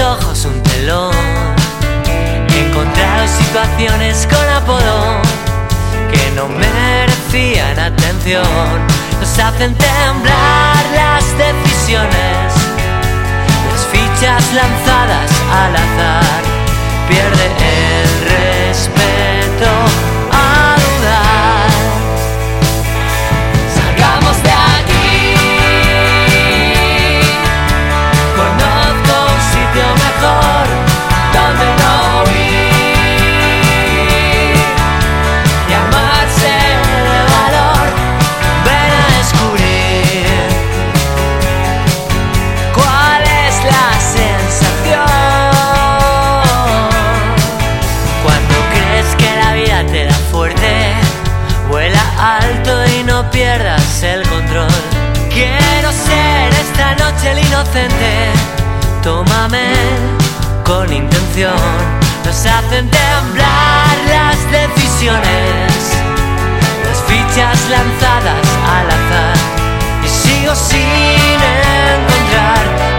ojos un telón. He encontrado situaciones con apodo Nos hacen temblar las decisiones, las fichas lanzadas al azar. pierdas el control. Quiero ser esta noche el inocente. Tómame con intención. Nos hacen temblar las decisiones, las fichas lanzadas al azar. Y sigo sin encontrar